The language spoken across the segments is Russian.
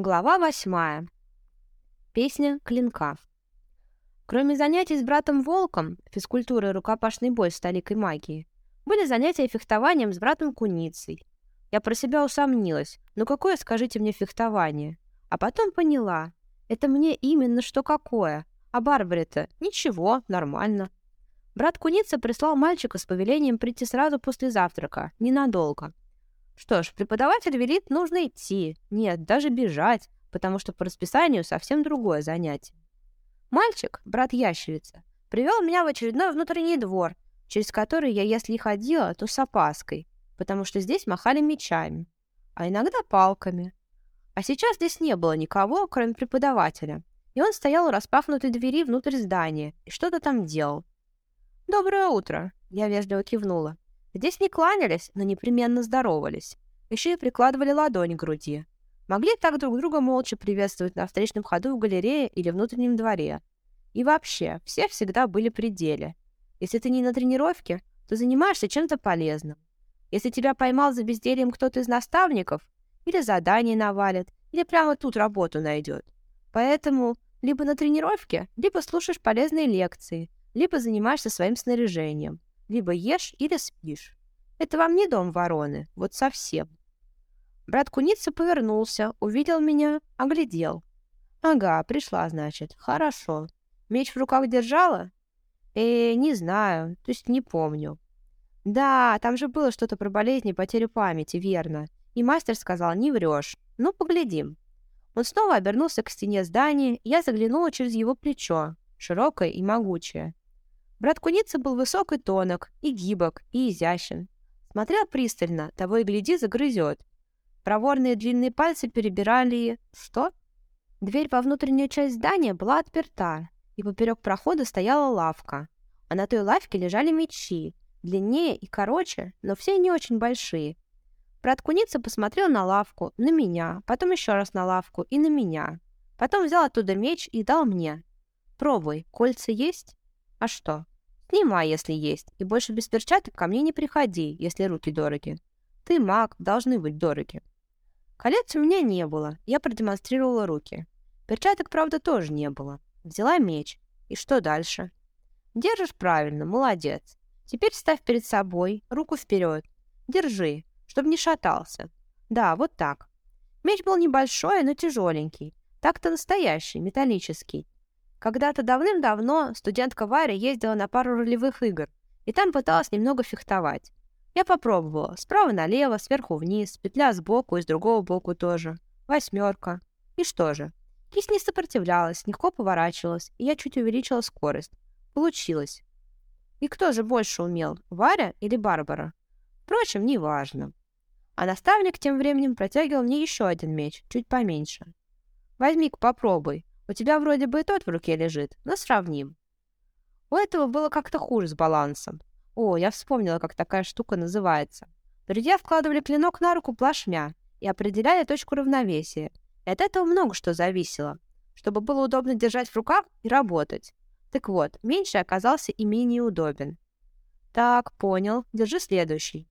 Глава восьмая. Песня клинка. Кроме занятий с братом Волком, физкультурой и рукопашный бой с толикой магии, были занятия фехтованием с братом Куницей. Я про себя усомнилась, ну какое, скажите мне, фехтование? А потом поняла, это мне именно что какое, а Барбаре-то ничего, нормально. Брат Куница прислал мальчика с повелением прийти сразу после завтрака, ненадолго. Что ж, преподаватель велит, нужно идти. Нет, даже бежать, потому что по расписанию совсем другое занятие. Мальчик, брат ящерица, привел меня в очередной внутренний двор, через который я, если и ходила, то с опаской, потому что здесь махали мечами, а иногда палками. А сейчас здесь не было никого, кроме преподавателя, и он стоял у распахнутой двери внутрь здания и что-то там делал. «Доброе утро!» — я вежливо кивнула. Здесь не кланялись, но непременно здоровались. Еще и прикладывали ладонь к груди. Могли так друг друга молча приветствовать на встречном ходу в галерее или внутреннем дворе. И вообще, все всегда были при деле. Если ты не на тренировке, то занимаешься чем-то полезным. Если тебя поймал за бездельем кто-то из наставников, или задание навалит, или прямо тут работу найдет. Поэтому либо на тренировке, либо слушаешь полезные лекции, либо занимаешься своим снаряжением. Либо ешь или спишь. Это вам не дом вороны, вот совсем. Брат Куница повернулся, увидел меня, оглядел. Ага, пришла, значит. Хорошо. Меч в руках держала? Э, не знаю, то есть не помню. Да, там же было что-то про болезни и потерю памяти, верно. И мастер сказал, не врешь. Ну, поглядим. Он снова обернулся к стене здания, я заглянула через его плечо, широкое и могучее. Брат Куница был высок и тонок, и гибок, и изящен. Смотрел пристально, того и гляди, загрызет. Проворные длинные пальцы перебирали... Что? Дверь во внутреннюю часть здания была отперта, и поперек прохода стояла лавка. А на той лавке лежали мечи, длиннее и короче, но все не очень большие. Брат Куница посмотрел на лавку, на меня, потом еще раз на лавку и на меня. Потом взял оттуда меч и дал мне. «Пробуй, кольца есть?» А что? Снимай, если есть, и больше без перчаток ко мне не приходи, если руки дороги. Ты маг, должны быть дороги. Колец у меня не было, я продемонстрировала руки. Перчаток, правда, тоже не было. Взяла меч. И что дальше? Держишь правильно, молодец. Теперь ставь перед собой, руку вперед. Держи, чтобы не шатался. Да, вот так. Меч был небольшой, но тяжеленький. Так-то настоящий, металлический. Когда-то давным-давно студентка Варя ездила на пару ролевых игр, и там пыталась немного фехтовать. Я попробовала. Справа налево, сверху вниз, петля сбоку и с другого боку тоже. Восьмерка. И что же? Кисть не сопротивлялась, легко поворачивалась, и я чуть увеличила скорость. Получилось. И кто же больше умел, Варя или Барбара? Впрочем, неважно. А наставник тем временем протягивал мне еще один меч, чуть поменьше. «Возьми-ка, попробуй. У тебя вроде бы и тот в руке лежит, но сравним. У этого было как-то хуже с балансом. О, я вспомнила, как такая штука называется. Друзья вкладывали клинок на руку плашмя и определяли точку равновесия. И от этого много что зависело, чтобы было удобно держать в руках и работать. Так вот, меньше оказался и менее удобен. Так, понял, держи следующий.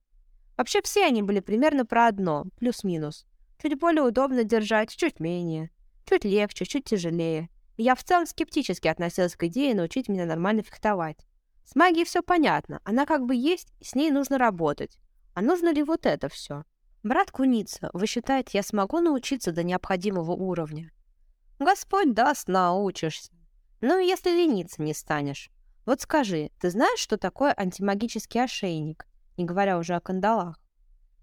Вообще все они были примерно про одно, плюс-минус. Чуть более удобно держать, чуть менее. Чуть легче, чуть тяжелее. Я в целом скептически относилась к идее научить меня нормально фехтовать. С магией все понятно, она как бы есть, с ней нужно работать. А нужно ли вот это все? Брат Куница, вы считаете, я смогу научиться до необходимого уровня? Господь даст, научишься. Ну, если лениться не станешь. Вот скажи, ты знаешь, что такое антимагический ошейник, не говоря уже о кандалах?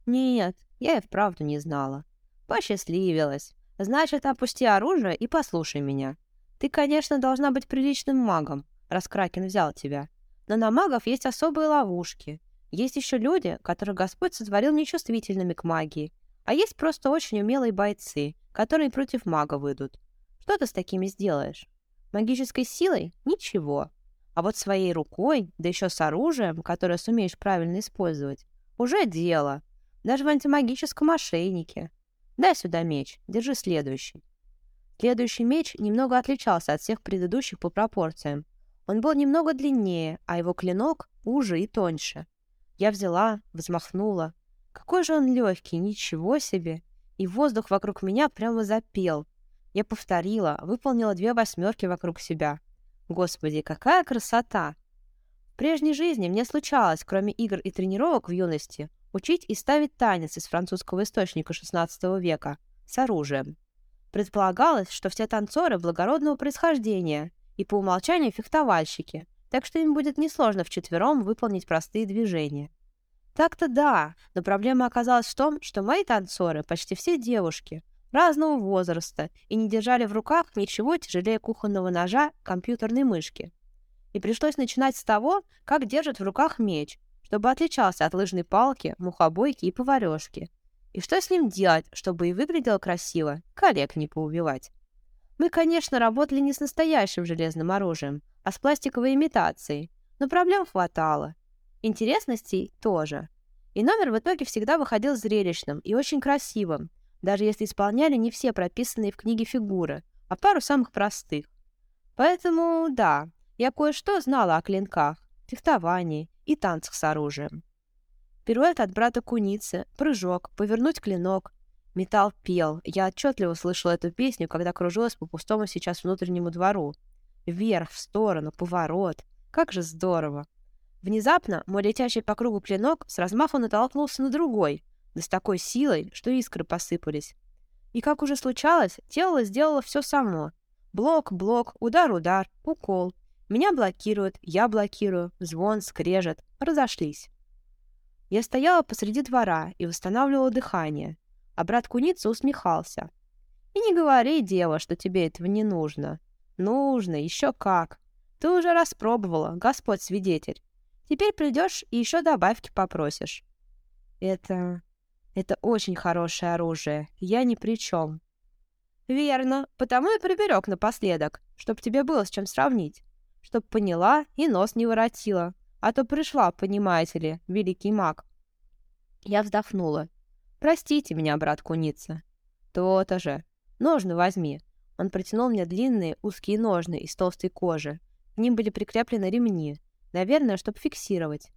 Нет, я и вправду не знала. Посчастливилась. Значит, опусти оружие и послушай меня. Ты, конечно, должна быть приличным магом, раз Кракен взял тебя. Но на магов есть особые ловушки. Есть еще люди, которых Господь сотворил нечувствительными к магии. А есть просто очень умелые бойцы, которые против мага выйдут. Что ты с такими сделаешь? Магической силой? Ничего. А вот своей рукой, да еще с оружием, которое сумеешь правильно использовать, уже дело. Даже в антимагическом ошейнике. Дай сюда меч, держи следующий. Следующий меч немного отличался от всех предыдущих по пропорциям. Он был немного длиннее, а его клинок уже и тоньше. Я взяла, взмахнула. Какой же он легкий, ничего себе! и воздух вокруг меня прямо запел. Я повторила, выполнила две восьмерки вокруг себя. Господи, какая красота! В прежней жизни мне случалось, кроме игр и тренировок в юности, учить и ставить танец из французского источника XVI века с оружием. Предполагалось, что все танцоры благородного происхождения и по умолчанию фехтовальщики, так что им будет несложно вчетвером выполнить простые движения. Так-то да, но проблема оказалась в том, что мои танцоры почти все девушки, разного возраста, и не держали в руках ничего тяжелее кухонного ножа компьютерной мышки. И пришлось начинать с того, как держат в руках меч, чтобы отличался от лыжной палки, мухобойки и поварешки. И что с ним делать, чтобы и выглядело красиво, коллег не поубивать. Мы, конечно, работали не с настоящим железным оружием, а с пластиковой имитацией, но проблем хватало. Интересностей тоже. И номер в итоге всегда выходил зрелищным и очень красивым, даже если исполняли не все прописанные в книге фигуры, а пару самых простых. Поэтому, да, я кое-что знала о клинках, фехтовании и танцах с оружием. Пируэт от брата куницы, прыжок, повернуть клинок. Металл пел. Я отчетливо слышала эту песню, когда кружилась по пустому сейчас внутреннему двору. Вверх, в сторону, поворот. Как же здорово! Внезапно мой летящий по кругу клинок с размаху натолкнулся на другой, да с такой силой, что искры посыпались. И как уже случалось, тело сделало все само. Блок, блок, удар, удар, укол. Меня блокируют, я блокирую, звон, скрежет. Разошлись. Я стояла посреди двора и восстанавливала дыхание, а брат куницы усмехался. «И не говори, дева, что тебе этого не нужно. Нужно, еще как. Ты уже распробовала, Господь свидетель. Теперь придешь и еще добавки попросишь. Это... это очень хорошее оружие. Я ни при чем. Верно, потому и приберег напоследок, чтоб тебе было с чем сравнить. Чтоб поняла и нос не воротила. А то пришла, понимаете ли, великий маг. Я вздохнула. Простите меня, брат куница. То-то же. Ножны возьми. Он протянул мне длинные узкие ножны из толстой кожи. К ним были прикреплены ремни. Наверное, чтобы фиксировать.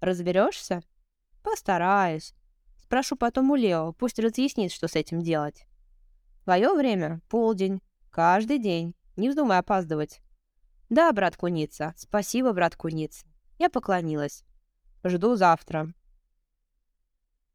Разберешься? Постараюсь. Спрошу потом у Лео, пусть разъяснит, что с этим делать. Твое время — полдень. Каждый день. Не вздумай опаздывать. Да, брат Куница. Спасибо, брат Куница. Я поклонилась. Жду завтра.